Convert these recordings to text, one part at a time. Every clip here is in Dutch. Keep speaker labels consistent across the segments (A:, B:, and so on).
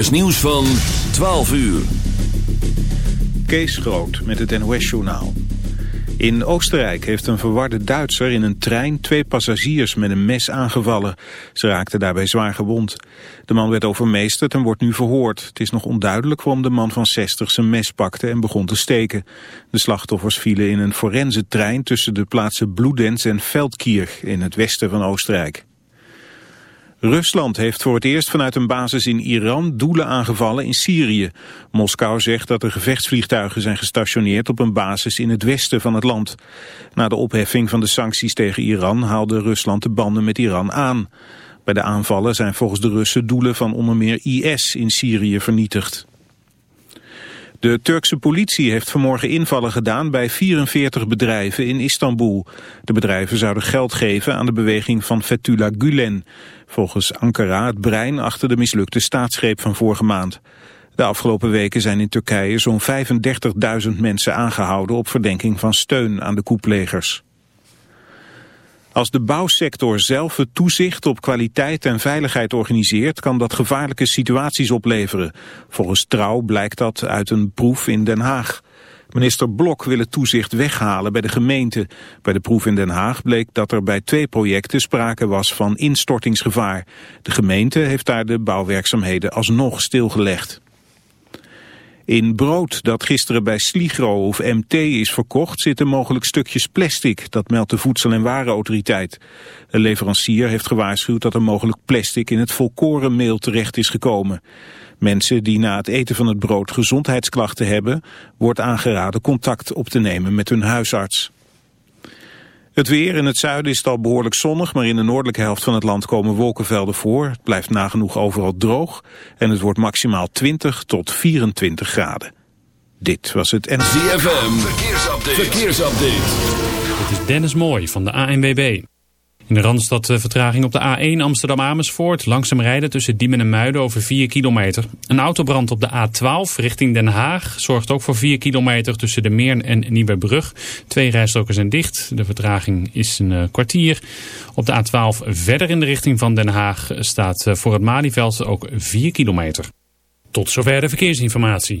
A: is nieuws van 12 uur. Kees Groot met het NOS-journaal. In Oostenrijk heeft een verwarde Duitser in een trein twee passagiers met een mes aangevallen. Ze raakten daarbij zwaar gewond. De man werd overmeesterd en wordt nu verhoord. Het is nog onduidelijk waarom de man van 60 zijn mes pakte en begon te steken. De slachtoffers vielen in een forense trein tussen de plaatsen Bloedens en Veldkirch in het westen van Oostenrijk. Rusland heeft voor het eerst vanuit een basis in Iran doelen aangevallen in Syrië. Moskou zegt dat er gevechtsvliegtuigen zijn gestationeerd op een basis in het westen van het land. Na de opheffing van de sancties tegen Iran haalde Rusland de banden met Iran aan. Bij de aanvallen zijn volgens de Russen doelen van onder meer IS in Syrië vernietigd. De Turkse politie heeft vanmorgen invallen gedaan bij 44 bedrijven in Istanbul. De bedrijven zouden geld geven aan de beweging van Fethullah Gulen. Volgens Ankara het brein achter de mislukte staatsgreep van vorige maand. De afgelopen weken zijn in Turkije zo'n 35.000 mensen aangehouden op verdenking van steun aan de koeplegers. Als de bouwsector zelf het toezicht op kwaliteit en veiligheid organiseert, kan dat gevaarlijke situaties opleveren. Volgens Trouw blijkt dat uit een proef in Den Haag. Minister Blok wil het toezicht weghalen bij de gemeente. Bij de proef in Den Haag bleek dat er bij twee projecten sprake was van instortingsgevaar. De gemeente heeft daar de bouwwerkzaamheden alsnog stilgelegd. In brood dat gisteren bij Sligro of MT is verkocht zitten mogelijk stukjes plastic. Dat meldt de Voedsel- en Warenautoriteit. Een leverancier heeft gewaarschuwd dat er mogelijk plastic in het volkorenmeel terecht is gekomen. Mensen die na het eten van het brood gezondheidsklachten hebben, wordt aangeraden contact op te nemen met hun huisarts. Het weer in het zuiden is al behoorlijk zonnig, maar in de noordelijke helft van het land komen wolkenvelden voor. Het blijft nagenoeg overal droog en het wordt maximaal 20 tot 24 graden. Dit was het NCFM. Verkeersupdate.
B: Verkeersupdate.
C: Dit is Dennis Mooi van de ANWB. In de Randstad vertraging op de A1 Amsterdam-Amersfoort. Langzaam rijden tussen Diemen en Muiden over 4 kilometer. Een autobrand op de A12 richting Den Haag zorgt ook voor 4 kilometer tussen de Meern en Nieuwebrug. Twee rijstroken zijn dicht. De vertraging is een eh, kwartier. Op de A12 verder in de richting van Den Haag staat eh, voor het Malieveld ook 4 kilometer. Tot zover de verkeersinformatie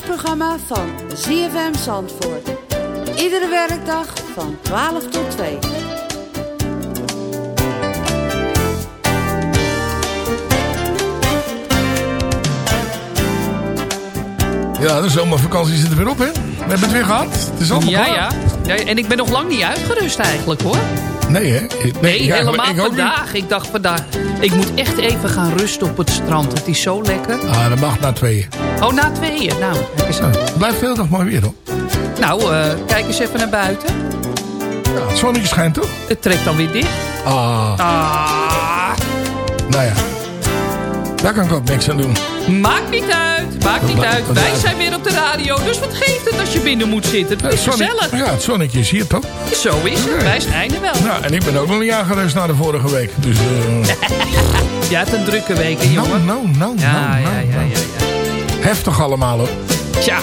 C: programma van ZFM Zandvoort. Iedere werkdag van 12 tot 2.
B: Ja, de zomervakantie zit er weer op, hè? We hebben het weer gehad. Het is allemaal ja, Ja.
C: ja, en ik ben nog lang niet uitgerust eigenlijk, hoor.
B: Nee, hè? Nee, helemaal vandaag. Niet.
C: Ik dacht vandaag, ik moet echt even gaan rusten op het strand. Het is zo lekker. Ah,
B: dat mag na tweeën.
C: Oh, na tweeën. Nou,
B: kijk blijf veel nog maar weer, hoor. Nou, eh,
C: kijk
D: eens
B: even naar buiten. Ja, het zonnetje schijnt, toch? Het trekt dan weer dicht. Ah. ah. Nou ja. Daar kan ik ook niks aan doen. Maakt niet
C: uit, maakt niet uit. Wij zijn weer op de radio, dus wat geeft het als je
B: binnen moet zitten? Het is gezellig. Ja, het zonnetje is hier toch? Zo is het, wij schijnen wel. Nou, en ik ben ook een jaar aangerust naar de vorige week. Dus, uh... Eh. het hebt een drukke week, hè, nou, jongen? Nou, nou, nou, nou, ja, ja. Nou. ja. Heftig allemaal hoor.
C: Tja.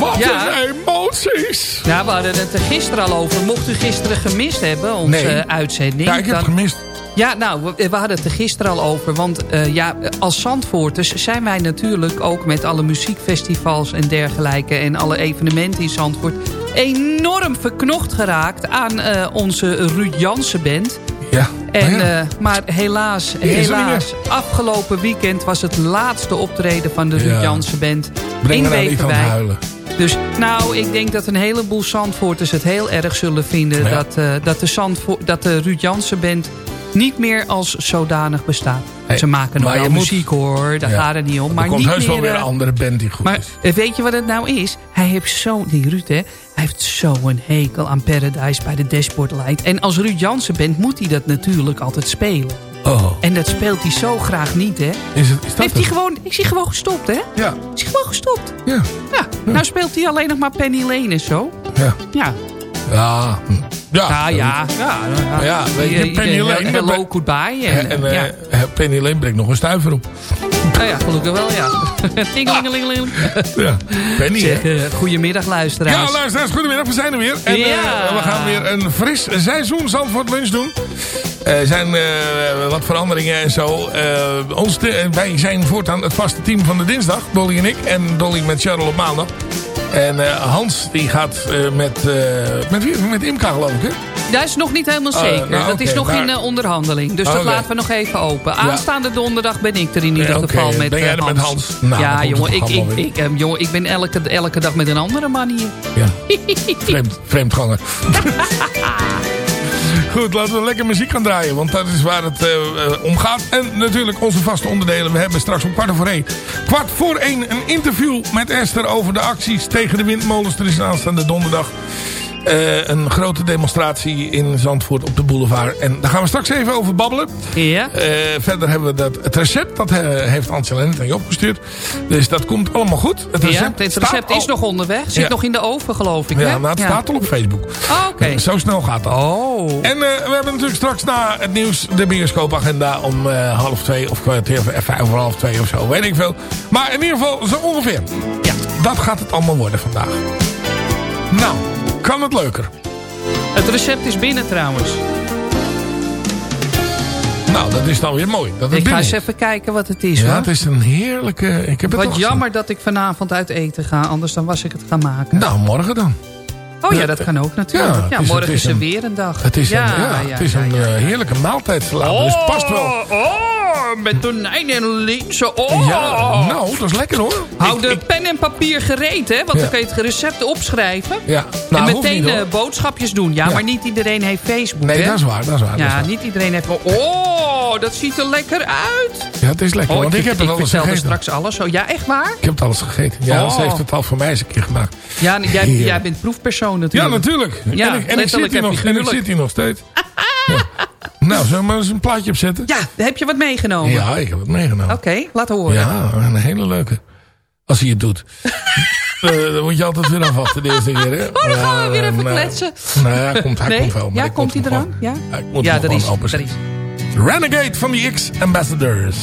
C: Wat een
B: emoties!
C: Ja, we hadden het er gisteren al over. Mocht u gisteren gemist hebben, onze eh,
B: uitzending... Ja, ik heb dan... gemist.
C: Ja, nou, we, hadden het er gisteren al over. Want eh, ja, als Zandvoorters zijn wij natuurlijk ook met alle muziekfestivals en dergelijke... en alle evenementen in Zandvoort enorm verknocht geraakt aan eh, onze Ruud Jansen band... Ja. En, oh eh, maar helaas, helaas, afgelopen weekend was het laatste optreden van de Ruud Jansen Band in Beverwijk. Dus nou, ik denk dat een heleboel Zandvoorters het heel erg zullen vinden... Dat, eh, dat, de Zandvoort, dat de Ruud Jansen Band niet meer als zodanig bestaat. Ze maken nog wel muziek hoor, daar gaat het niet om. Maar er komt niet heus wel weer eh, een andere
B: band die goed maar, is.
C: Eh, weet je wat het nou is? Hij heeft zo, die Ruud hij heeft zo'n hekel aan Paradise bij de Dashboard Light. En als Ruud Jansen bent, moet hij dat natuurlijk altijd spelen. Oh. En dat speelt hij zo graag niet, hè? Is het, is dat Heeft hij gewoon, is hij gewoon gestopt, hè? Ja. Is hij gewoon gestopt? Ja. ja. ja. Nou speelt hij alleen nog maar Penny Lane en zo.
B: Ja. Ja. Ja. Ja, ja. Ja, ja. je, Penny Lane. Hello, goodbye. En, en, en uh, Penny Lane brengt nog een stuiver op. Nou ja, gelukkig wel, ja. Tingelingelingeling. Ja, Penny. Zeg, uh, goedemiddag, luisteraars. Ja, luisteraars, goedemiddag. We zijn er weer. En eh, we gaan weer een fris seizoen Lunch doen. Eh, er zijn wat veranderingen en zo. ons wij zijn voortaan het vaste team van de dinsdag, Dolly en ik. En Dolly met Charles op maandag. En eh, Hans die gaat eh, met, uh, met, met Imka geloof ik hè?
C: Dat is nog niet helemaal oh, zeker. Nou, dat is nog in onderhandeling. Dus dat oh, laten we nog even open. Aanstaande donderdag ben ik er in ieder geval met, ben jij er met Hans. Nou, ja, jongen ik, ik, ik, jongen, ik ben elke, elke dag met een andere man hier. Ja.
B: vreemd, vreemdganger. Goed, laten we lekker muziek gaan draaien. Want dat is waar het eh, eh, om gaat. En natuurlijk onze vaste onderdelen. We hebben straks om kwart voor één. Kwart voor één een interview met Esther over de acties tegen de windmolens. Er is aanstaande donderdag. Eh, een grote demonstratie in Zandvoort op de boulevard. En daar gaan we straks even over babbelen. Ja. Eh, verder hebben we dat, het recept. Dat eh, heeft Ansel en je opgestuurd. Dus dat komt allemaal goed. Het recept, ja, het recept is nog
C: onderweg. Zit nog in de oven geloof ik. Ja, hè? Nou, het staat al op Facebook.
B: Oh, oké. zo snel gaat dat. Oh. En we hebben natuurlijk straks na het nieuws de bioscoopagenda om half twee of kwartier vijf over half twee of zo. Weet ik veel. Maar in ieder geval zo ongeveer. Ja. Dat gaat het allemaal worden vandaag. Nou, kan het leuker. Het recept is binnen trouwens. Nou, dat is dan weer mooi. Dat ik ga eens even
C: kijken wat het is. Ja, het is een heerlijke... Ik heb het wat jammer dat ik vanavond uit eten ga. Anders dan was ik het gaan maken. Nou, morgen dan. Oh ja, eh, dat kan ook natuurlijk. Ja, morgen is, er weer een
B: dag. Het is een, ja, het is een eh, heerlijke maaltijd. Oh, dus past wel. Oh.
C: oh met tonijn en linzen. Oh. Ja, nou, dat is lekker hoor. Hou de pen en papier gereed, hè. Want dan kun je het recept opschrijven. Ja. Nou, en meteen niet, eh, boodschapjes doen. Ja, maar niet iedereen heeft Facebook, Nee, dat is waar, dat is waar. Ja, niet iedereen heeft... Oh, dat ziet er lekker uit. Ja, het is lekker, oh, want ik, heb het alles gegeten. straks alles. zo. Oh, ja, echt waar?
B: Ik heb het alles gegeten. Ja, ze oh. heeft het al voor mij eens een keer gemaakt.
C: Ja, jij, jij bent proefpersoon
B: natuurlijk. Ja, natuurlijk. Ja, en, ik, zit en ik zit hier nog steeds. nou, zullen we maar eens een plaatje opzetten? Ja, heb je wat meegenomen? Ja, ik heb wat meegenomen. Oké, laat horen. Ja, een hele leuke. Als hij het doet. Eh, dan moet je altijd weer afwachten deze eerste keer. Hè? Oh, dan gaan we weer even nou, kletsen. nou ja, komt, hij nee? wel. ja, komt hij eraan? Ja, ja, ja dat, is, dat is. Renegade van de X-Ambassadors.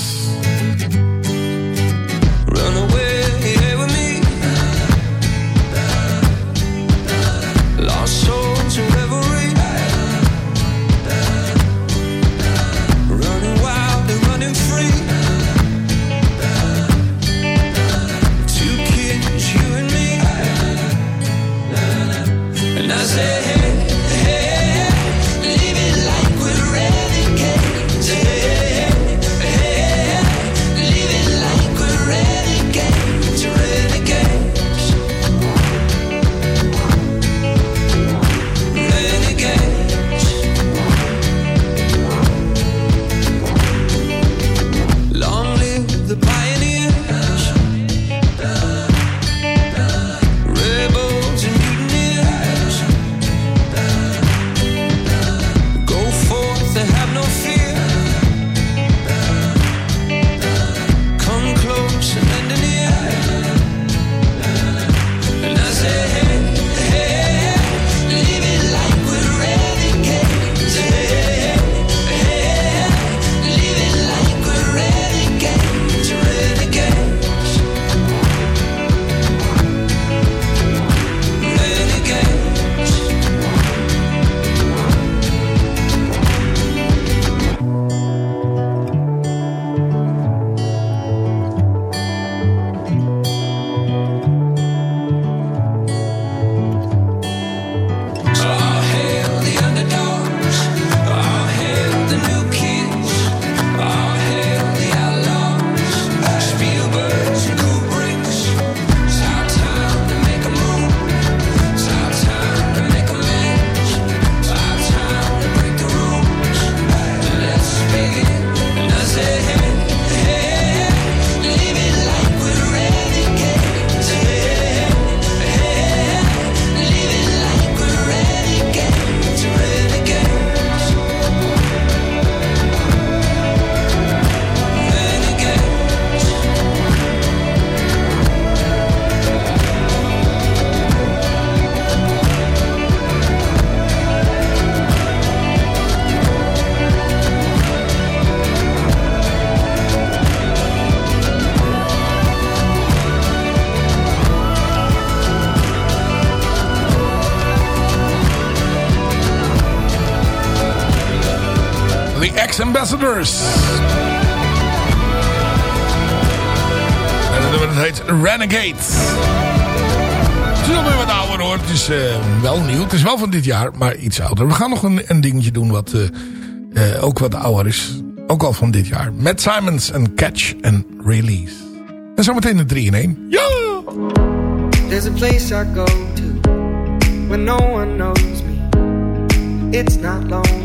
B: Ambassadors. En dat heet Renegades. Het is alweer wat ouder hoor. Het is eh, wel nieuw. Het is wel van dit jaar, maar iets ouder. We gaan nog een, een dingetje doen wat uh, uh, ook wat ouder is. Ook al van dit jaar. Met Simons en Catch and Release. En zometeen de 3 in 1.
D: Ja! There's a place I go to When no one knows me It's not long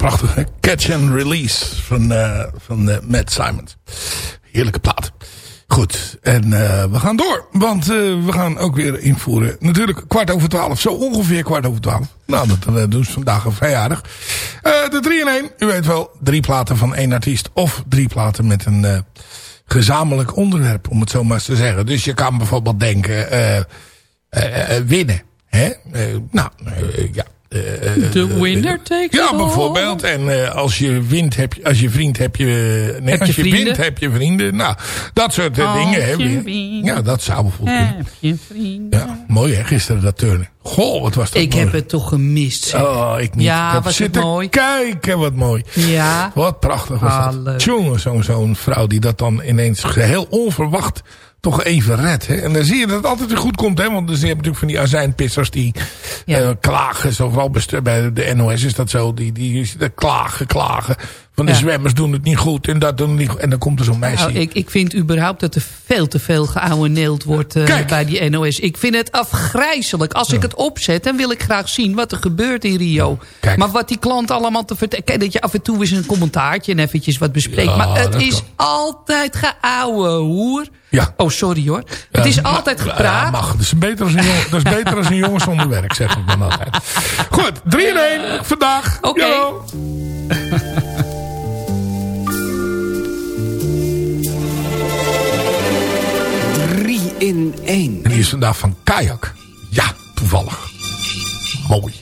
B: prachtige Catch and Release van, uh, van uh, Matt Simons. Heerlijke plaat. Goed, en eh, we gaan door. Want we gaan ook weer invoeren. Natuurlijk kwart over twaalf, zo ongeveer kwart over twaalf. Nou, dat doen ze vandaag een vrijjaardag. de 3 in 1, u weet wel, drie platen van één artiest. Of drie platen met een gezamenlijk onderwerp, om het zo maar eens te zeggen. Dus je kan bijvoorbeeld denken, winnen. Hè? nou, ja, eh, de eh, winner
D: eh, takes Ja, bijvoorbeeld.
B: En als, je wint, heb je, als je vriend heb je... als je, wint heb je vrienden. Nou, dat soort dingen. Heb ja, dat zou bijvoorbeeld Heb je vrienden. Ja, mooi hè, gisteren dat turnen. Goh, wat was dat Ik heb het toch gemist. Oh, ik niet. Ja, ik was mooi. kijken, wat mooi. Ja. Wat prachtig was Hallo. dat. Ah, zo'n vrouw die dat dan ineens geheel onverwacht toch even red. Hè? En dan zie je dat het altijd goed komt. Hè? Want dan dus zie je natuurlijk van die azijnpissers die eh, klagen. Zo, vooral bij de NOS is dat zo. Die, die, die klagen, klagen. Want de zwemmers doen het niet goed en dat doen niet En dan komt er zo'n meisje. Nou,
C: ik, ik vind überhaupt dat er veel te veel neeld wordt eh, bij die NOS. Ik vind het afgrijzelijk. Als ik het opzet, dan wil ik graag zien wat er gebeurt in Rio. Maar wat die klant allemaal te vertellen... dat je af en toe eens een commentaartje en eventjes wat bespreekt. maar het is altijd geouwe hoer.
B: Ja. Oh, sorry hoor. Het is altijd gepraat. mag. Dat is beter als een, jongens dat is beter als een zonder werk, zeg ik dan altijd. Goed, 3-1 vandaag. Oké.
A: in één.
B: En die is vandaag van Kajak. Ja, toevallig. Mooi.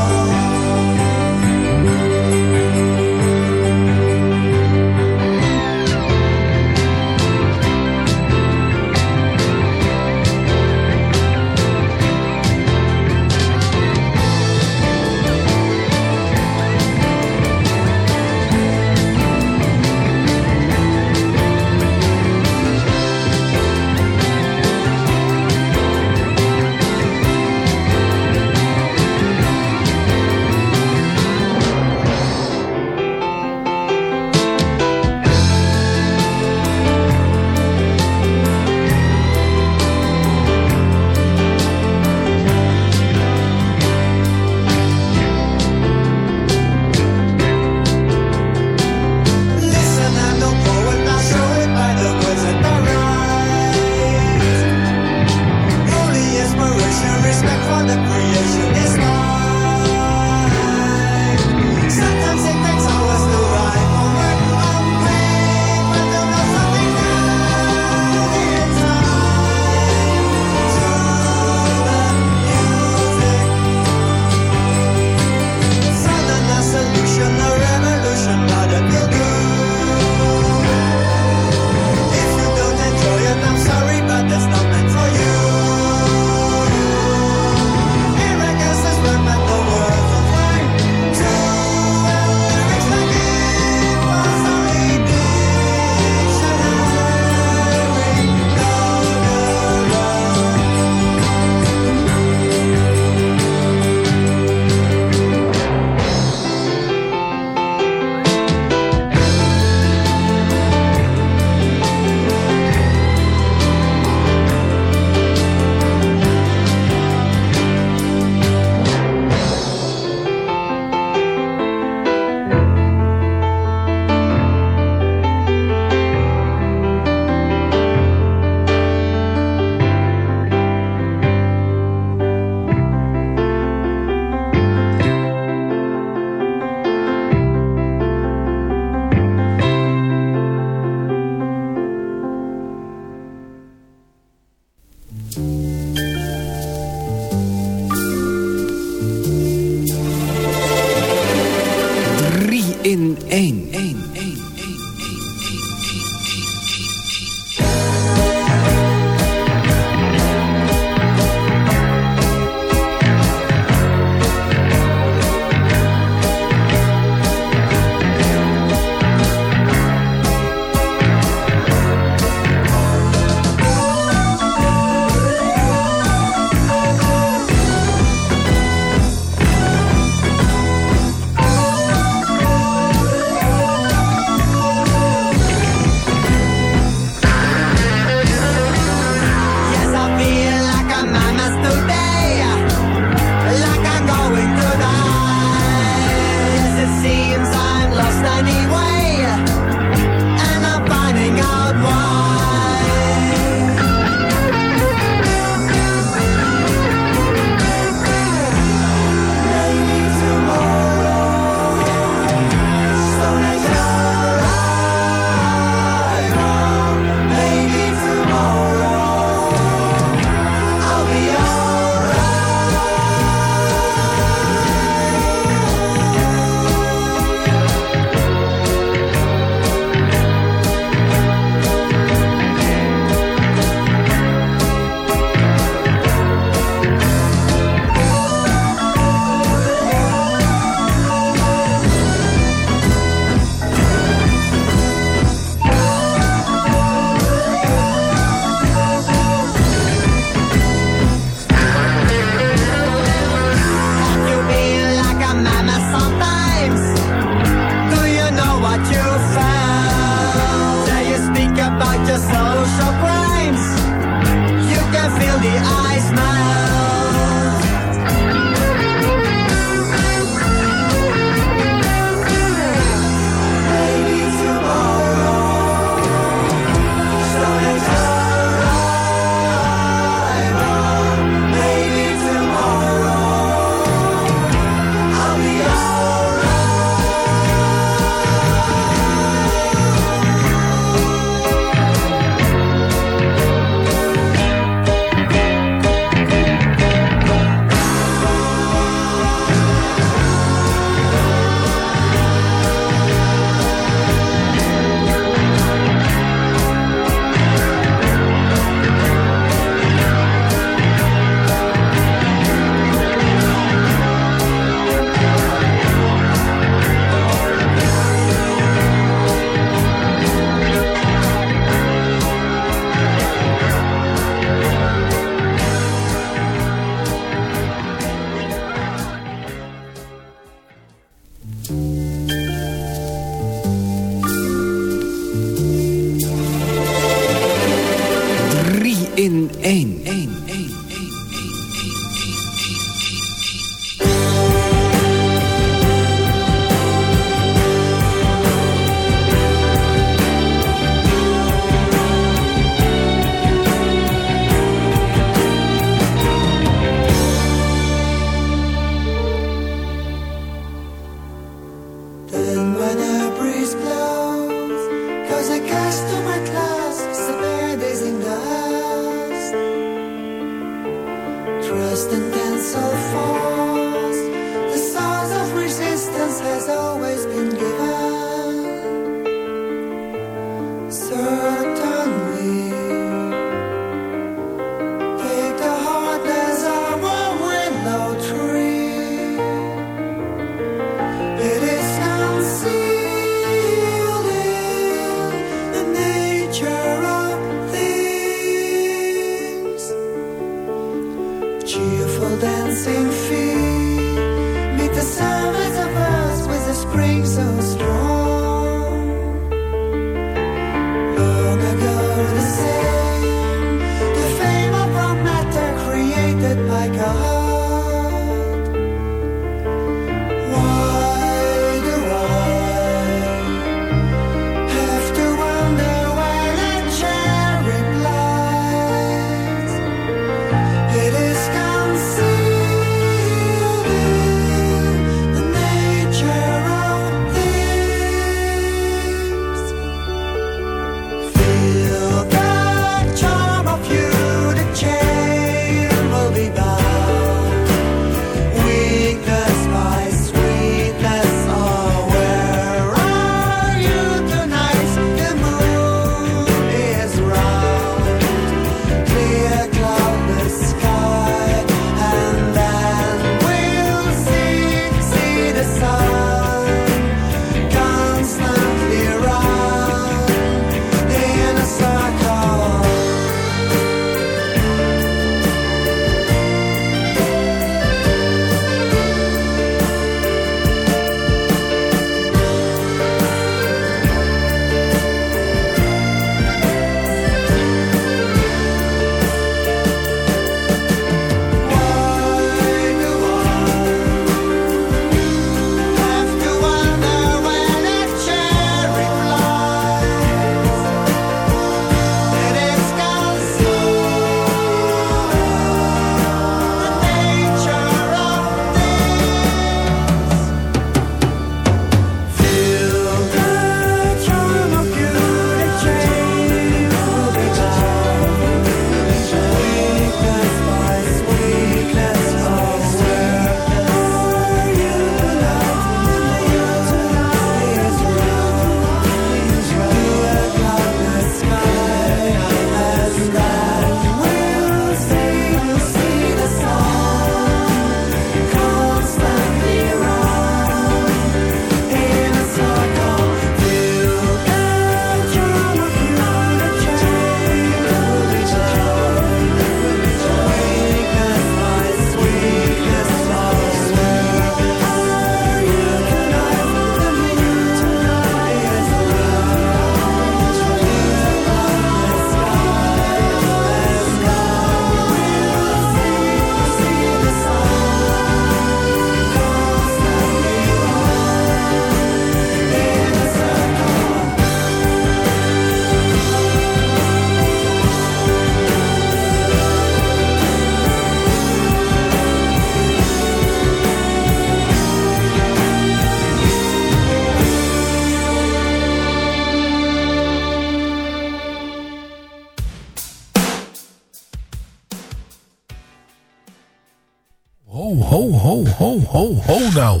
B: ho, ho, ho nou.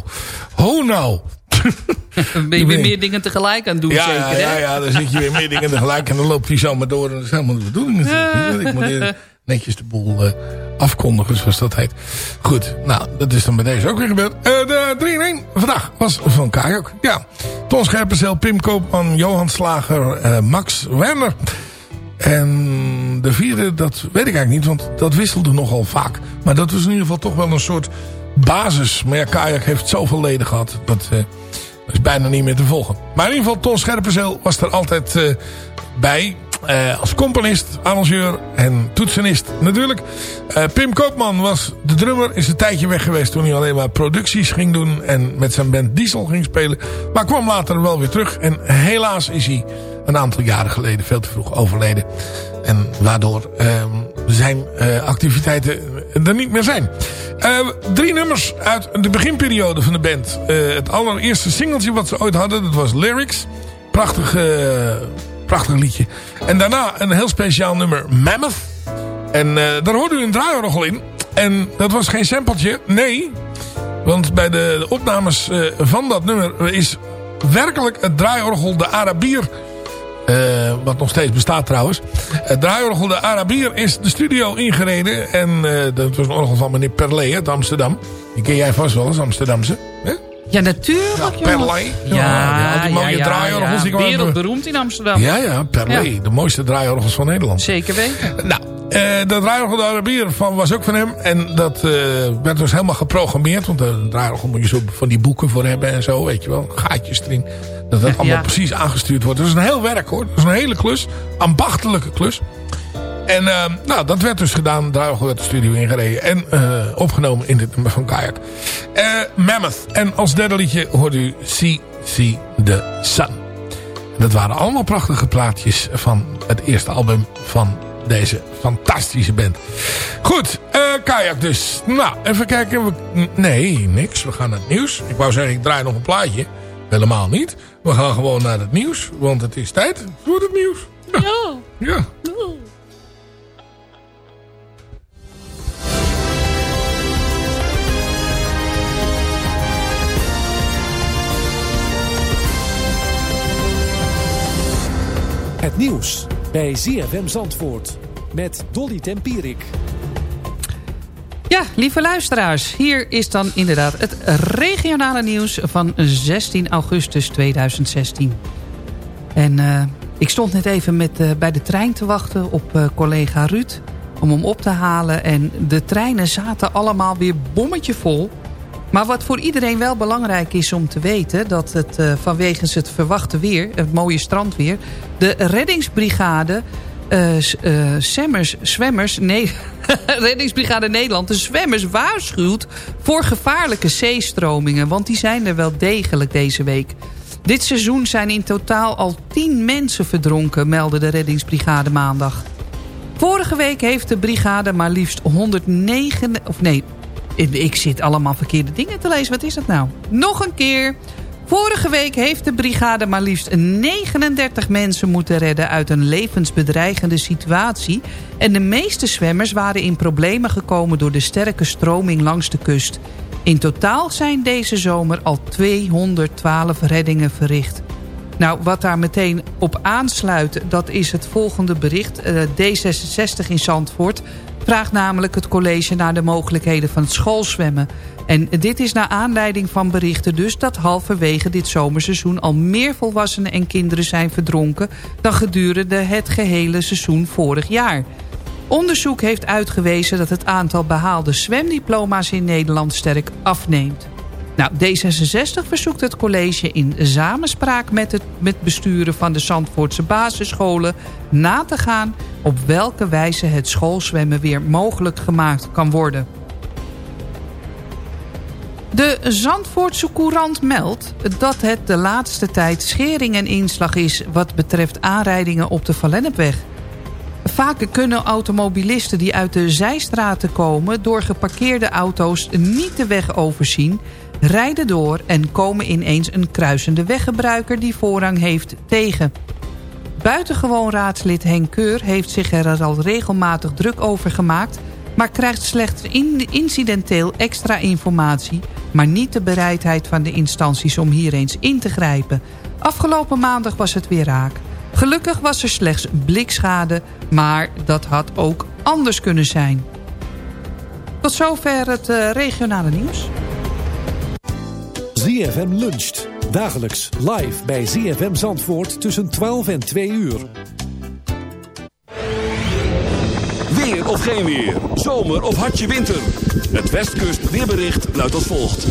B: Ho nou. ben je weer
C: meer dingen tegelijk
B: aan het doen ja, zeker, Ja, ja, dan zit je weer meer dingen tegelijk en dan loopt hij zo maar door. En dat is helemaal de bedoeling Ik moet netjes de boel uh, afkondigen, zoals dat heet. Goed, nou, dat is dan bij deze ook weer gebeurd. Eh, de 3-1 vandaag was van Kajok. Ja, Ton Scherpenzeel, Pim Koopman, Johan Slager, eh, Max Werner. En de vierde, dat weet ik eigenlijk niet, want dat wisselde nogal vaak. Maar dat was in ieder geval toch wel een soort basis. Maar ja, Kajak heeft zoveel leden gehad. Eh, dat is bijna niet meer te volgen. Maar in ieder geval, Ton Scherpenzeel was er altijd eh, bij. Eh, als componist, arrangeur en toetsenist natuurlijk. Pim Koopman was de drummer. Is een tijdje weg geweest toen hij alleen maar producties ging doen. En met zijn band Diesel ging spelen. Maar kwam later wel weer terug. En helaas is hij een aantal jaren geleden veel te vroeg overleden. En waardoor ehm, zijn activiteiten er niet meer zijn. Ehm, drie nummers uit de beginperiode van de band. Eh, het allereerste singeltje wat ze ooit hadden, dat was Lyrics. Prachtig, eh, prachtig liedje. En daarna een heel speciaal nummer, Mammoth. En eh, daar hoorde u een draaiorgel in. En dat was geen sampletje, nee. Want bij de, de opnames van dat nummer is werkelijk het draaiorgel de Arabier eh, wat nog steeds bestaat trouwens. Het eh, draaiorgel de Arabier is de studio ingereden. En eh, dat was een orgel van meneer Perley uit Amsterdam. Die ken jij vast wel als Amsterdamse. Ja, natuurlijk. Ja, Ja, ja, ja, die mooie draaiorgels. Wereldberoemd
C: in Amsterdam. Ja, ja, Perley,
B: De mooiste draaiorgels van Nederland. Zeker weten. Nou, uh, dat draaiorgel de Arabier van, was ook van hem. En dat werd dus helemaal geprogrammeerd. Want een draaiorgel moet je zo van die boeken voor hebben en zo. Weet je wel, gaatjes erin. Dat dat allemaal precies aangestuurd wordt. Dat is een heel werk hoor. Dat is een hele klus. Ambachtelijke klus. En eh, nou, dat werd dus gedaan. Daar werd de studio ingereden. En eh, opgenomen in dit nummer van Kayak. Eh, Mammoth. En als derde liedje hoort u See, See the Sun. Dat waren allemaal prachtige plaatjes van het eerste album van deze fantastische band. Goed, Kayak dus. Nou, even kijken. Nee, niks. We gaan naar het nieuws. Ik wou zeggen, ik draai nog een plaatje. Helemaal niet. We gaan gewoon naar het nieuws, want het is tijd voor het nieuws. Ja. Ja. Het nieuws bij ZFM Zandvoort met Dolly Tempierik.
C: Ja, lieve luisteraars, hier is dan inderdaad het regionale nieuws van 16 augustus 2016. En eh, ik stond net even met, eh, bij de trein te wachten op eh, collega Ruud om hem op te halen. En de treinen zaten allemaal weer bommetje vol. Maar wat voor iedereen wel belangrijk is om te weten... dat het vanwege het verwachte weer, het mooie strandweer... de reddingsbrigade uh, semmers, zwemmers, nee, reddingsbrigade Nederland... de zwemmers waarschuwt voor gevaarlijke zeestromingen. Want die zijn er wel degelijk deze week. Dit seizoen zijn in totaal al 10 mensen verdronken... meldde de reddingsbrigade maandag. Vorige week heeft de brigade maar liefst 109... of nee, ik zit allemaal verkeerde dingen te lezen. Wat is dat nou? Nog een keer. Vorige week heeft de brigade maar liefst 39 mensen moeten redden... uit een levensbedreigende situatie. En de meeste zwemmers waren in problemen gekomen... door de sterke stroming langs de kust. In totaal zijn deze zomer al 212 reddingen verricht. Nou, wat daar meteen op aansluit, dat is het volgende bericht. Eh, D66 in Zandvoort vraagt namelijk het college naar de mogelijkheden van schoolzwemmen. En dit is naar aanleiding van berichten dus dat halverwege dit zomerseizoen... al meer volwassenen en kinderen zijn verdronken... dan gedurende het gehele seizoen vorig jaar. Onderzoek heeft uitgewezen dat het aantal behaalde zwemdiploma's in Nederland sterk afneemt. Nou, D66 verzoekt het college in samenspraak met het met besturen van de Zandvoortse basisscholen na te gaan op welke wijze het schoolzwemmen weer mogelijk gemaakt kan worden. De Zandvoortse Courant meldt dat het de laatste tijd schering en inslag is... wat betreft aanrijdingen op de Valennepweg. Vaak kunnen automobilisten die uit de zijstraten komen... door geparkeerde auto's niet de weg overzien rijden door en komen ineens een kruisende weggebruiker die voorrang heeft tegen. Buitengewoon raadslid Henk Keur heeft zich er al regelmatig druk over gemaakt... maar krijgt slechts incidenteel extra informatie... maar niet de bereidheid van de instanties om hier eens in te grijpen. Afgelopen maandag was het weer raak. Gelukkig was er slechts blikschade, maar dat had ook anders kunnen zijn. Tot zover het eh, regionale nieuws.
B: ZFM luncht. Dagelijks live bij ZFM Zandvoort tussen 12 en 2 uur. Weer of geen weer. Zomer of hartje winter. Het Westkust weerbericht luidt als volgt.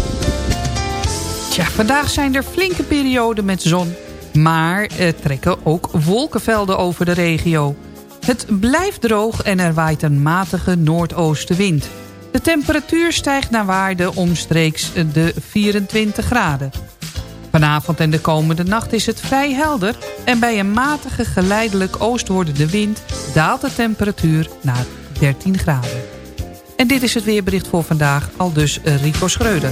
C: Tja, vandaag zijn er flinke perioden met zon. Maar er trekken ook wolkenvelden over de regio. Het blijft droog en er waait een matige noordoostenwind. De temperatuur stijgt naar waarde omstreeks de 24 graden. Vanavond en de komende nacht is het vrij helder... en bij een matige geleidelijk oostwordende wind... daalt de temperatuur naar 13 graden. En dit is het weerbericht voor vandaag, al dus Rico Schreuder.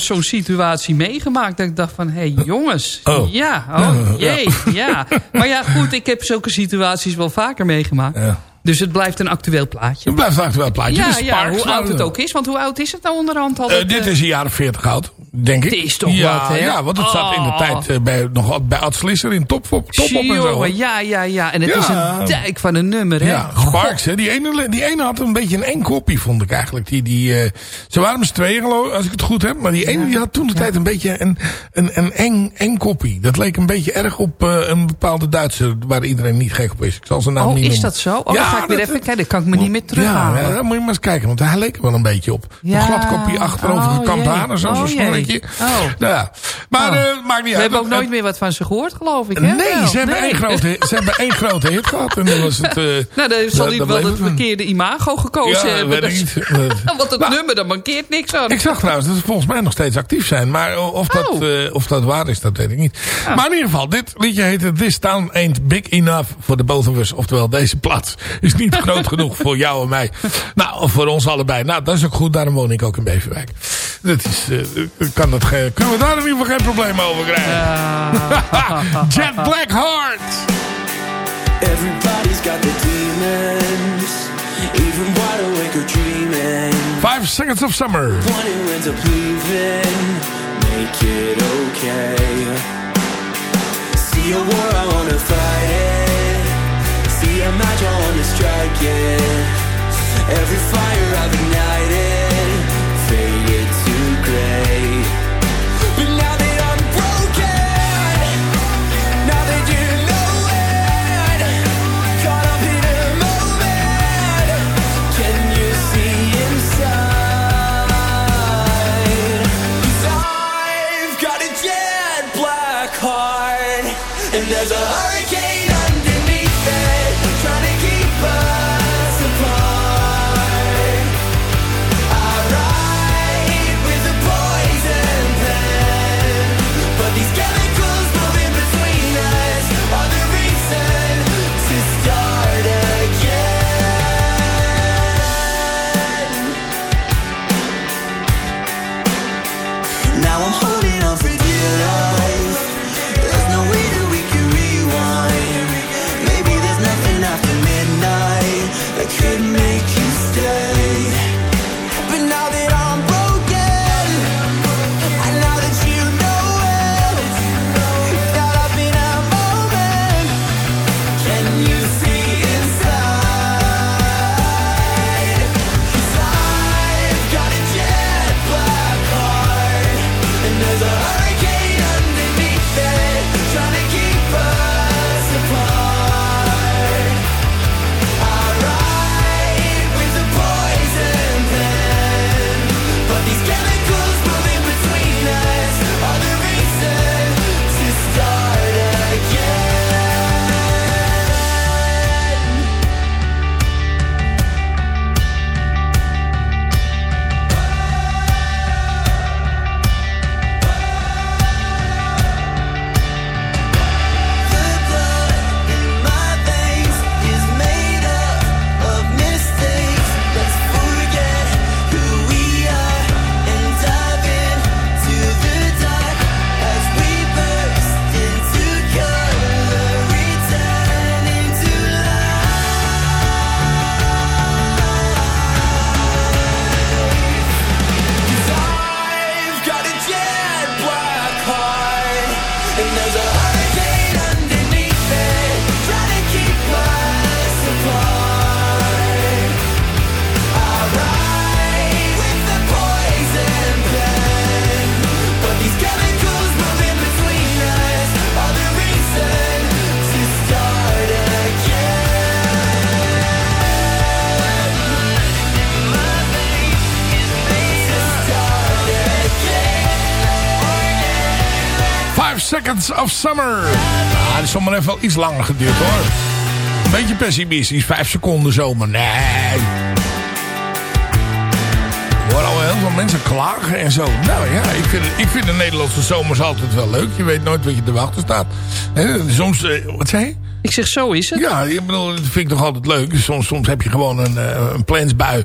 C: zo'n situatie meegemaakt... dat ik dacht van, hé hey, jongens, oh. oh. ja, oh, jee, ja. Maar ja, goed, ik heb zulke situaties wel vaker meegemaakt. Dus het blijft een actueel
B: plaatje. Het blijft een actueel plaatje. Ja, ja hoe oud het ook
C: is. Want hoe oud is het nou onderhand eh, dit eh, is
B: een jaar 40 oud denk ik. Het is toch ja, wat, hè? Ja, want het zat in de oh. tijd eh, bij, nog bij Ad Slisser in Top, top, op en zo.
C: Ja, ja, ja. En het is een dijk
B: van een nummer, hè? Ja, Sparks, hè? Die ene, die ene had een beetje een eng kopie, vond ik eigenlijk. Die, die, eh, ze waren eens twee tweeën, geloof, als ik het goed heb. Maar die ene die had toen de tijd een beetje een, een, een eng, eng kopie. Dat leek een beetje erg op eh, een bepaalde Duitser waar iedereen niet gek op is. Ik zal zijn naam oh, is dat zo? Oh, dan ga ik weer even kijken. Dat kan ik me niet meer terughalen. Ja, dan moet je maar eens kijken, want hij leek wel een beetje op. Een glad kopie achterover oh, gekampt haar of zo. zo Oh. Nou, oh. Maar eh, niet We hebben ook nooit meer
C: wat van ze gehoord, geloof ik. Hè? Nee, nou, ze hebben, Één grote,
B: ze hebben één grote hit gehad. En dan was het, eh, nou, dan zal hij wel het verkeerde
C: imago gekozen ja, hebben. Dus, niet. want het nou, nummer, dan mankeert niks aan. Ik zag
B: trouwens dat ze volgens mij nog steeds actief zijn. Maar of dat, oh. eh, of dat waar is, dat weet ik niet. Ah. Maar in ieder geval, dit liedje het This Town Ain't Big Enough for the Both of Us. Oftewel, deze plaats is niet groot genoeg voor jou en mij. Nou, of voor ons allebei. Nou, dat is ook goed. Daarom woon ik ook in Beverwijk. Dat is, kan dat kunnen we daar in ieder geval geen probleem over krijgen. Uh, Jet Blackheart. Everybody's got the demons. Even wide awake or dreaming. Five seconds of summer. One who ends up leaving.
E: Make it okay. See a war
F: I wanna fight See a match I wanna strike
E: Every fire I've ignited.
B: of Summer. Ah, dat is heeft wel iets langer geduurd hoor. Een beetje pessimistisch. Vijf seconden zomer. Nee. Er worden al heel veel mensen klagen en zo. Nou ja, ik vind, ik vind de Nederlandse zomers altijd wel leuk. Je weet nooit wat je te wachten staat. soms, eh, wat zei je? Ik zeg, zo is het. Ja, ik bedoel, dat vind ik toch altijd leuk. Soms, soms heb je gewoon een, eh, een plansbui.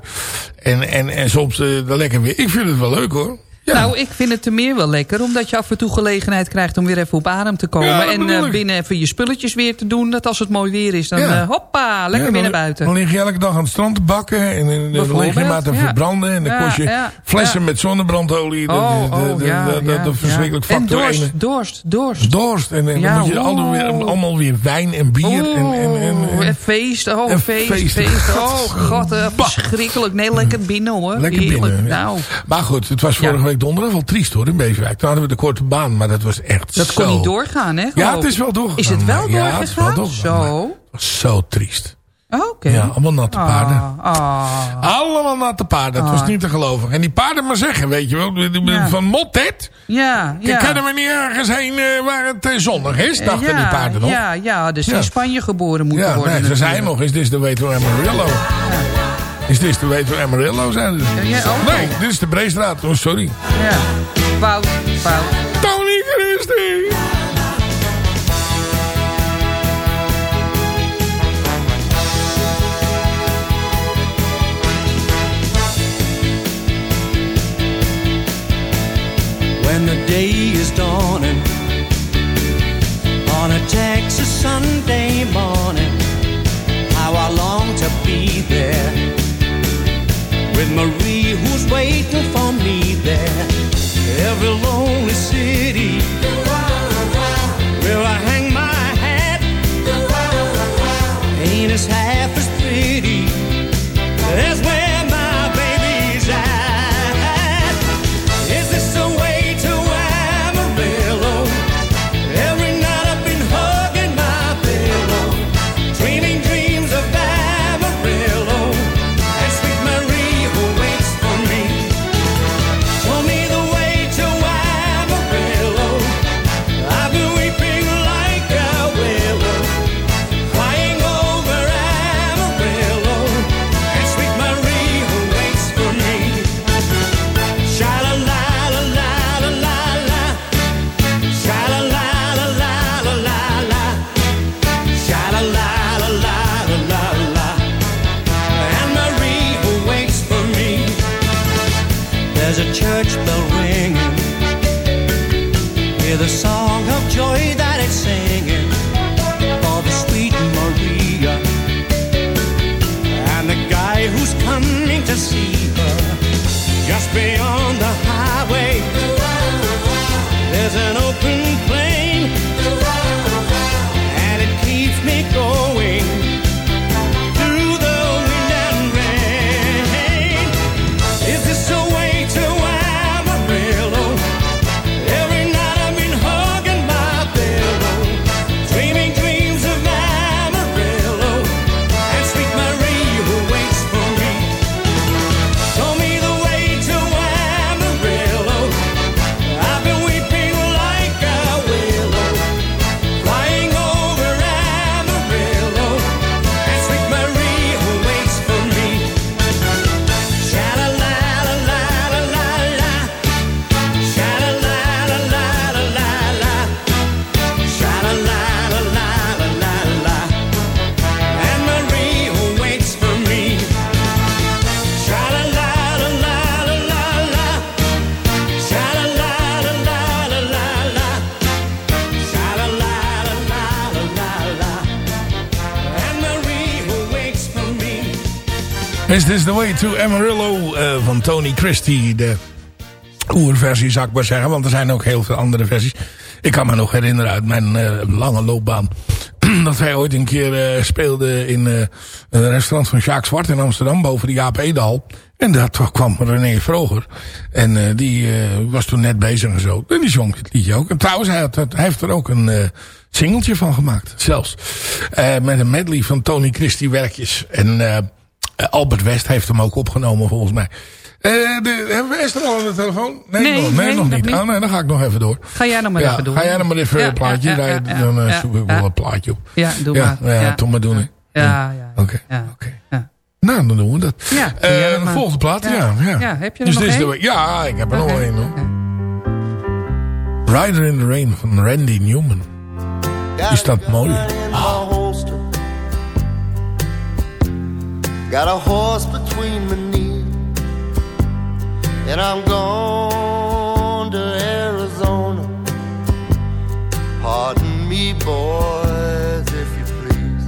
B: En, en, en soms uh, lekker weer. Ik vind het wel leuk hoor. Nou, ik
C: vind het te meer wel lekker. Omdat je af en toe gelegenheid krijgt om weer even op adem te komen. en eh, binnen even je spulletjes weer te doen. Dat als het mooi weer is, dan eh, hoppa, lekker weer buiten. Dan lig je
B: elke dag aan het strand te bakken. En, in dan lig maar te verbranden. En dan kost je flessen met zonnebrandolie. Oh, dat, is verschrikkelijk factor. En dorst, dorst, dorst. Dorst. En, dan moet je allemaal weer, allemaal weer wijn en bier. en, en, feest, oh, en feest, Oh, god, eh, verschrikkelijk. Nee, lekker binnen hoor. Lekker binnen. Nou. Maar goed, het was vorige week week donderdag wel triest hoor in Beverwijk. Toen hadden we de korte baan, maar dat was echt dat zo... Dat kon niet
C: doorgaan hè? Ja, het is wel doorgegaan. Is het wel doorgegaan?
B: Zo? Zo triest. Oh, oké. Ja, allemaal natte ah, paarden. Ah. Allemaal natte paarden, dat was ah. niet te geloven. En die paarden maar zeggen, weet je wel, van mottet. Ja, ja. Kunnen we niet ergens heen eh, waar het eh, zonnig is, dachten die paarden nog. Ja, ja, dus in Spanje geboren moeten worden. Ja, ze zijn nog eens, dus dat weten we helemaal is dit de Way to Amarillo? Zijn nee, dit is de Breestraat. Oh, sorry. Ja.
C: Fout, fout. Tony Christie!
E: When the day is dawning On a Texas Sunday morning How I long to be there with Marie who's waiting for me there. Every lonely city
B: Is This The Way To Amarillo eh, van Tony Christie. De oerversie zou ik maar zeggen. Want er zijn ook heel veel andere versies. Ik kan me nog herinneren uit mijn eh, lange loopbaan. dat hij ooit een keer eh, speelde in een restaurant van Jacques Zwart in Amsterdam. Boven de Jaap Edal. En daar kwam René Vroger. En die was toen net bezig en zo. En die zong het liedje ook. En trouwens, hij, hij heeft er ook een singeltje van gemaakt. Zelfs. met een medley van Tony Christie werkjes. En... Eh, Albert West heeft hem ook opgenomen volgens mij. Uh, de, hebben we Esther al aan de telefoon? Nee, nee, nog, nee, nog niet. Ah, nee, dan ga ik nog even door. Ga jij nog maar ja, even door. Ga jij nog maar even ja, een plaatje ja, dan eh, zoek ik wel een plaatje op. Ja, doe maar. Ja, toch maar doen. Ja, ja. Oké, okay, oké. Nou, dan doen we dat. Ja, de volgende plaat, ja. ja. heb je er dus nog een? Ja, ik heb er nog één. Rider in the Rain van Randy Newman. Is dat mooi?
G: Oh. Got a horse between my knees, and I'm gone to Arizona. Pardon me, boys, if you please.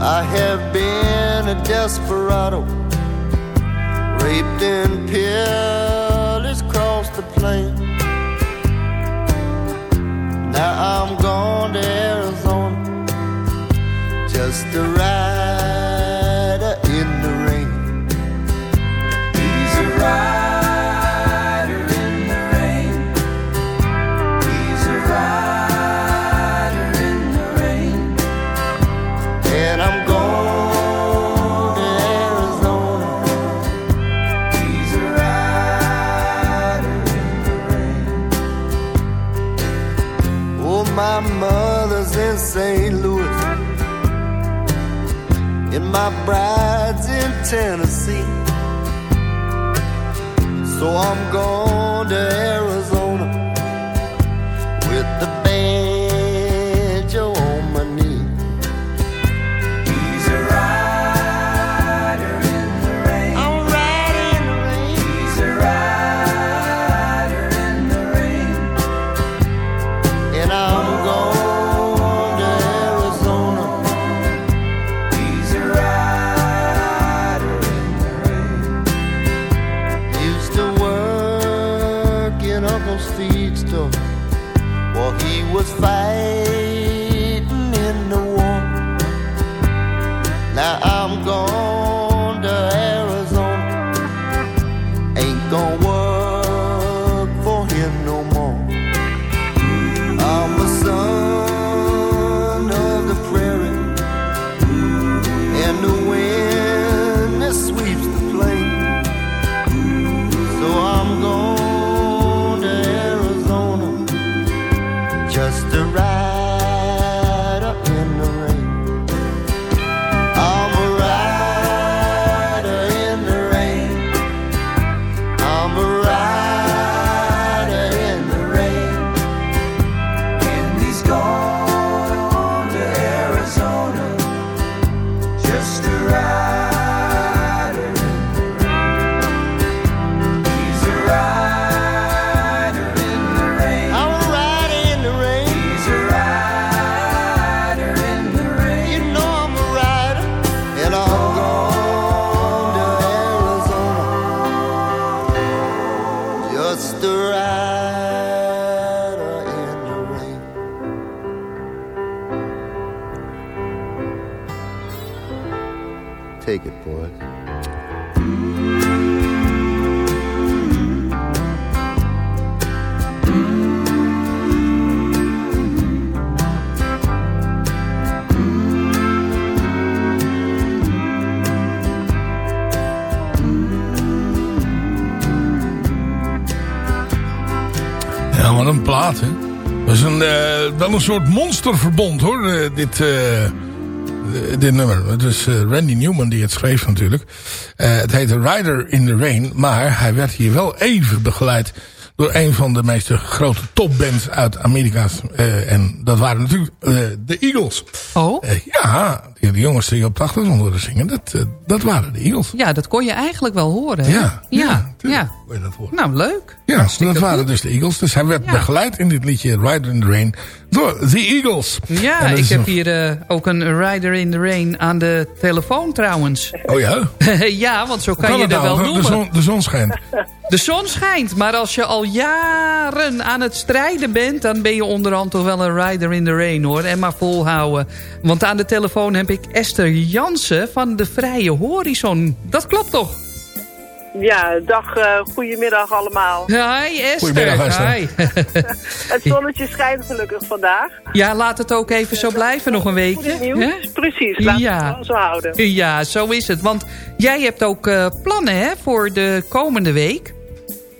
G: I have been a desperado, raped and peerless across the plain. Now I'm gone to Arizona just to ride. my bride's in Tennessee. So I'm going to
B: wel een soort monsterverbond hoor, eh, dit, eh, eh, dit nummer. Het is Randy Newman die het schreef natuurlijk. Uh, het heette Rider in the Rain, maar hij werd hier wel even begeleid door een van de meest grote topbands uit Amerika's. en dat waren natuurlijk de Eagles. Oh? ja, die, jongens die op de achtergrond zingen, dat,
C: dat waren de Eagles. Ja, dat kon je eigenlijk wel horen. ja.
B: ja ja. Nou, leuk. Ja, dat waren dus de Eagles. Dus hij werd begeleid in dit liedje Rider in the Rain door The Eagles. Ja, ik heb
C: hier eh, ook een Rider in the Rain aan de telefoon trouwens. Oh ja? ja, want zo kan, kan je er nou? wel noemen. De zon,
B: de zon schijnt.
C: De zon schijnt, maar als je al jaren aan het strijden bent... dan ben je onderhand toch wel een rider in the rain, hoor. En maar volhouden. Want aan de telefoon heb ik Esther Jansen van de Vrije Horizon. Dat klopt toch?
H: Ja, dag, uh, goedemiddag allemaal. Hi Esther. Goedemiddag Esther. het zonnetje schijnt gelukkig vandaag.
C: Ja, laat het ook even zo blijven nog een week. Nieuws, precies, laat ja. het zo houden. Ja, zo is het. Want jij hebt ook eh, plannen hè, voor de komende week.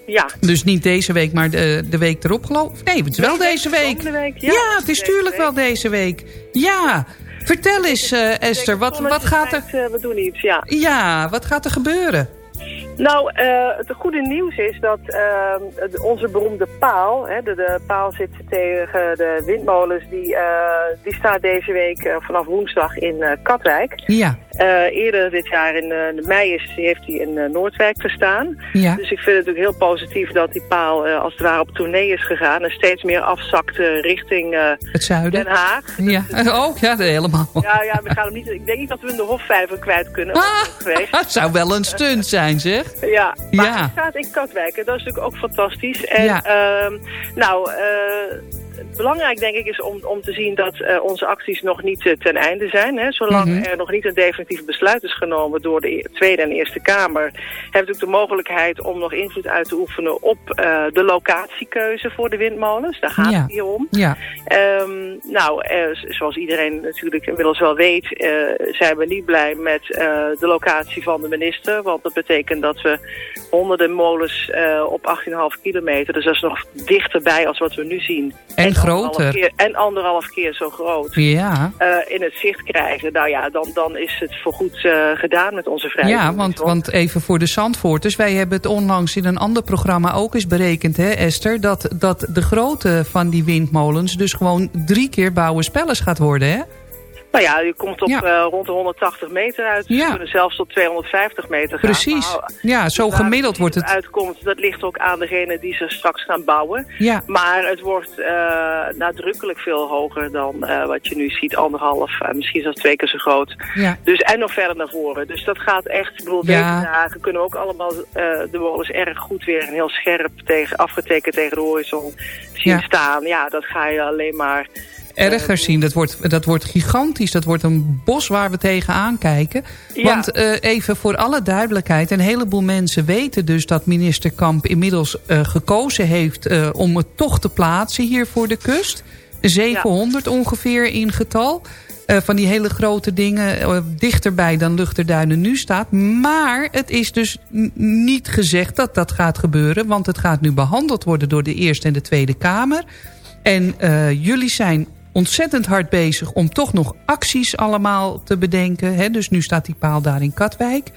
C: Ja. Dus niet deze week, maar de, de week erop geloof Nee, het is wel deze week. week ja. ja. het is tuurlijk wel deze week. Ja, vertel eens eh, Esther, wat, wat gaat er... We doen iets, ja. Ja, wat gaat er gebeuren? Nou, eh, het goede nieuws is dat
H: ehm, onze beroemde paal, hè, de, paal zit tegen de windmolens, die, eh, die staat deze week eh, vanaf woensdag in Katwijk. Ja. eerder dit jaar in mei is, heeft hij in Noordwijk gestaan. Ja. Dus ik vind het natuurlijk heel positief dat die paal als het ware op tournee is gegaan en steeds meer afzakt richting
C: Den Haag. Ja, oh ja, helemaal.
H: Ja, ja we gaan hem niet, ik denk niet dat we hem de Hofvijver kwijt kunnen. Ah,
C: het zou wel een stunt zijn, zeg. Ja, maar ja. het
H: gaat in Katwijk. dat is natuurlijk ook fantastisch. En ja. Ehm, nou eh, belangrijk denk ik is om, om te zien dat eh, onze acties nog niet eh, ten einde zijn. Hè. Zolang mhm. er nog niet een definitief besluit is genomen door de e-, Tweede en Eerste Kamer... hebben we de mogelijkheid om nog invloed uit te oefenen op eh, de locatiekeuze voor de windmolens. Daar gaat het hier om. Ja. Ehm, nou, zoals iedereen natuurlijk inmiddels wel weet... zijn we niet blij met de locatie van de minister. Want dat betekent dat we honderden molens op 18,5 kilometer... dus dat is nog dichterbij als wat we nu zien... En, groter. Keer, en anderhalf keer zo groot ja. Eh, in het zicht krijgen. Nou ja, dan, dan is het voorgoed uh, eh, gedaan met onze vrijheid. Ja,
C: want, want even voor de Zandvoorters. Wij hebben het onlangs in een ander programma ook eens berekend, hè Esther... dat, dat de grootte van die windmolens dus gewoon drie keer bouwen spellers gaat worden, hè?
H: Nou ja, je komt op eh, rond de 180 meter uit. Ja. kunnen zelfs tot 250 meter gaan. Precies. Nou,
C: ja, zo gemiddeld wordt het.
H: Uitkomt, dat ligt ook aan degene die ze straks gaan bouwen. Ja. Maar het wordt eh, nadrukkelijk veel hoger dan eh, wat je nu ziet. Anderhalf, misschien zelfs twee keer zo groot. Ja. Dus, en nog verder naar voren. Dus dat gaat echt, ik bedoel, ja. dagen kunnen ook allemaal de bewoners erg goed weer... en heel scherp tegen, afgetekend tegen de horizon zien ja. staan. Ja, dat ga je alleen maar
C: erger zien. Dat wordt, dat wordt gigantisch. Dat wordt een bos waar we tegenaan kijken. Want eh, even voor alle duidelijkheid. Een heleboel mensen weten dus dat minister Kamp inmiddels eh, gekozen heeft... Eh, om het toch te plaatsen hier voor de kust. 700 ongeveer in getal. van die hele grote dingen dichterbij dan Luchterduinen nu staat. Maar het is dus niet gezegd dat dat gaat gebeuren. Want het gaat nu behandeld worden door de Eerste en de Tweede Kamer. En jullie zijn ontzettend hard bezig om toch nog acties allemaal te bedenken. Hè? Dus nu staat die paal daar in Katwijk.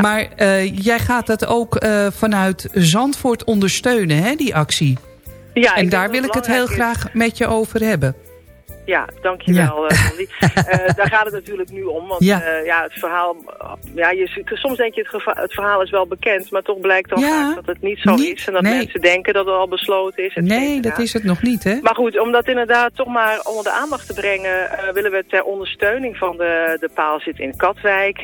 C: Maar eh, jij gaat dat ook eh, vanuit Zandvoort ondersteunen, hè, die actie. Ja, en daar wil ik het heel graag met je over hebben.
H: Ja, dankjewel. Ja. Eh, eh, daar gaat het natuurlijk nu om. Want ja. Eh, ja het verhaal... ja, je, soms denk je het, het, verhaal is wel bekend, maar toch blijkt dan vaak dat het niet zo is. En dat mensen denken dat het al besloten is.
C: Nee, dat is het nog niet, hè? Maar goed,
H: om dat inderdaad toch maar onder de aandacht te brengen... willen we ter ondersteuning van de, de zit in Katwijk...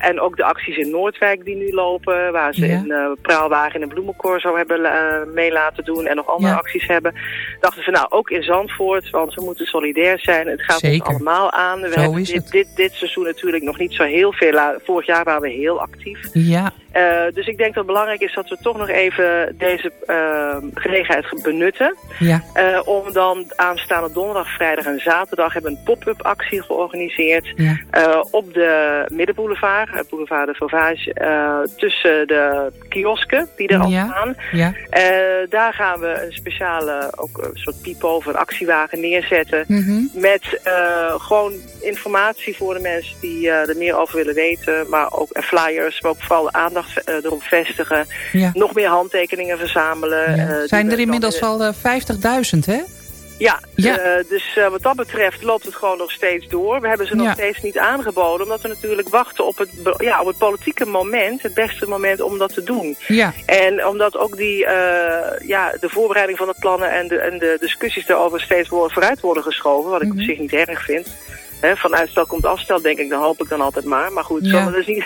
H: en ook de acties in Noordwijk die nu lopen... waar ze een praalwagen en een zou hebben mee laten doen... en nog andere acties hebben... dachten we nou, ook in Zandvoort, want we moeten solidair zijn. Het gaat Zeker. ons allemaal aan. We hebben dit, dit, dit, seizoen natuurlijk nog niet zo heel veel. Vorig jaar waren we heel actief. Ja. Eh, dus ik denk dat het belangrijk is dat we toch nog even deze uh, gelegenheid benutten. Ja. Eh, om dan aanstaande donderdag, vrijdag en zaterdag hebben we een pop-up actie georganiseerd. Ja. Eh, op de Middenboulevard, Boulevard de Fauvage, tussen de kiosken die er al ja. staan. Ja. daar gaan we een speciale ook een soort piep over actiewagen neerzetten Mhm. Met eh, gewoon informatie voor de mensen die eh, er meer over willen weten. Maar ook flyers, maar ook vooral aandacht eh, erop vestigen. Nog meer handtekeningen verzamelen.
C: Zijn er inmiddels al 50.000 hè?
H: Ja, eh, dus eh, wat dat betreft loopt het gewoon nog steeds door. We hebben ze nog steeds niet aangeboden, omdat we natuurlijk wachten op het, ja, op het politieke moment, het beste moment om dat te doen. Ja. En omdat ook die, eh, ja, de voorbereiding van de plannen en de, en de discussies daarover steeds vooruit worden geschoven, wat ik op mhm. zich niet erg vind. He, van uitstel komt afstel, denk ik, dan hoop ik dan altijd maar. Maar goed, ja. dus niet.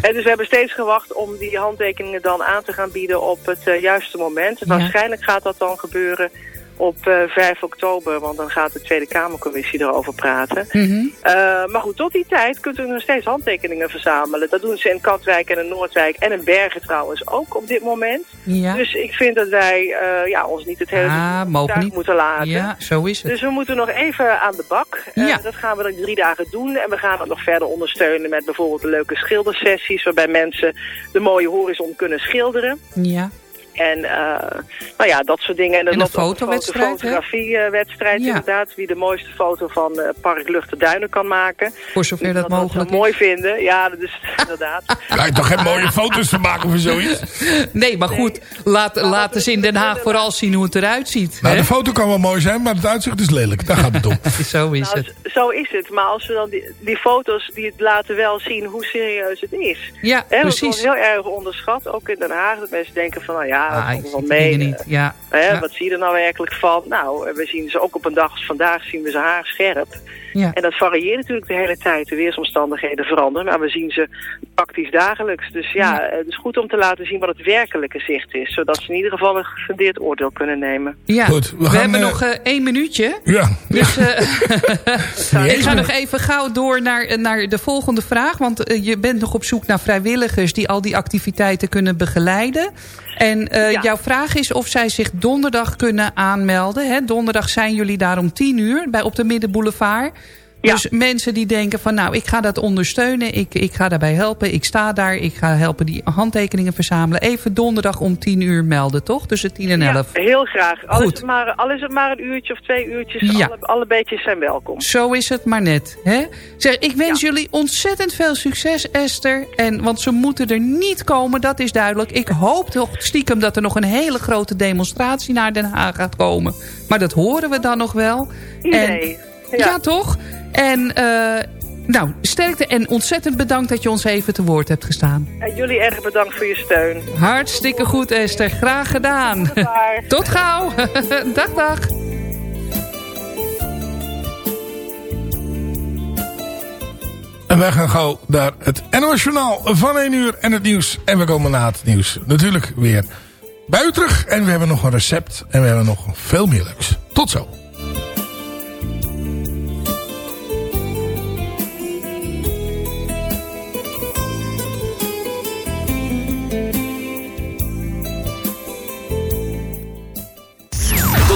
H: He, dus we hebben steeds gewacht om die handtekeningen dan aan te gaan bieden op het juiste moment. Ja. Waarschijnlijk gaat dat dan gebeuren op 5 eh, oktober, want dan gaat de Tweede Kamercommissie erover praten. Mhm. Eh, maar goed, tot die tijd kunt u nog steeds handtekeningen verzamelen. Dat doen ze in Katwijk en in Noordwijk en in Bergen trouwens ook op dit moment. Ja. Dus ik vind dat wij eh, ja, ons niet het hele ah, moeten laten. Ja,
C: zo is het. Dus we
H: moeten nog even aan de bak. Ja. Dat gaan we dan drie dagen doen en we gaan het nog verder ondersteunen met bijvoorbeeld de leuke schildersessies waarbij mensen de mooie horizon kunnen schilderen. Ja. En eh, nou ja, dat soort dingen. En, een fotowedstrijd, hè? fotografiewedstrijd ja. inderdaad. Wie de mooiste foto van eh, Park Lucht de Duinen kan maken. Voor zover dat, dat mogelijk dat mooi vinden. Ja,
C: dat is inderdaad. ga je
B: toch geen mooie foto's te maken voor zoiets?
C: Nee, maar goed. laten Laat, nou, in Den Haag vooral zien hoe het eruit ziet. Nou, de
B: foto kan wel mooi zijn, maar het uitzicht is lelijk. Daar gaat het om. zo is het. Nou,
C: zo is het. Maar als we dan die, foto's die laten wel zien hoe
H: serieus het is. Ja, precies. Dat heel erg onderschat. Ook in Den Haag. Dat mensen denken van, nou ja, ah,
C: mee. Niet. Eh, ja.
H: Wat zie je er nou werkelijk van? Nou, eh, we zien ze ook op een dag als vandaag zien we ze haarscherp. Ja. En dat varieert natuurlijk de hele tijd. De weersomstandigheden veranderen, maar we zien ze praktisch dagelijks. Dus ja, eh, het is goed om te laten zien wat het werkelijke zicht is. Zodat ze in ieder geval een gefundeerd oordeel kunnen nemen. Ja, goed, we, hebben nog
C: uh, één minuutje.
H: Ja. Dus
C: ik ga nog even gauw door naar, naar de volgende vraag. Want je bent nog op zoek naar vrijwilligers die al die activiteiten kunnen begeleiden. En uh, jouw vraag is of zij zich donderdag kunnen aanmelden. Hè? Donderdag zijn jullie daar om tien uur bij, op de Middenboulevard. Dus mensen die denken van nou, ik ga dat ondersteunen. Ik, ik ga daarbij helpen. Ik sta daar. Ik ga helpen die handtekeningen verzamelen. Even donderdag om tien uur melden, toch? Tussen tien en elf. Ja, heel graag. Al is, maar, al is het maar een uurtje of twee uurtjes. Ja. Alle, alle beetjes zijn welkom. Zo is het maar net. Hè? Zeg, ik wens jullie ontzettend veel succes, Esther. En, want ze moeten er niet komen, dat is duidelijk. Ik hoop toch stiekem dat er nog een hele grote demonstratie naar Den Haag gaat komen. Maar dat horen we dan nog wel. Nee. Ja, toch? En eh, nou, sterkte en ontzettend bedankt dat je ons even te woord hebt gestaan. En jullie erg bedankt voor je steun. Hartstikke goed Esther, graag gedaan. Tot, Tot gauw. dag, dag.
B: En wij gaan gauw naar het NOS Journaal van 1 uur en het nieuws. En we komen na het nieuws natuurlijk weer bij En we hebben nog een recept en we hebben nog veel meer leuks. Tot zo.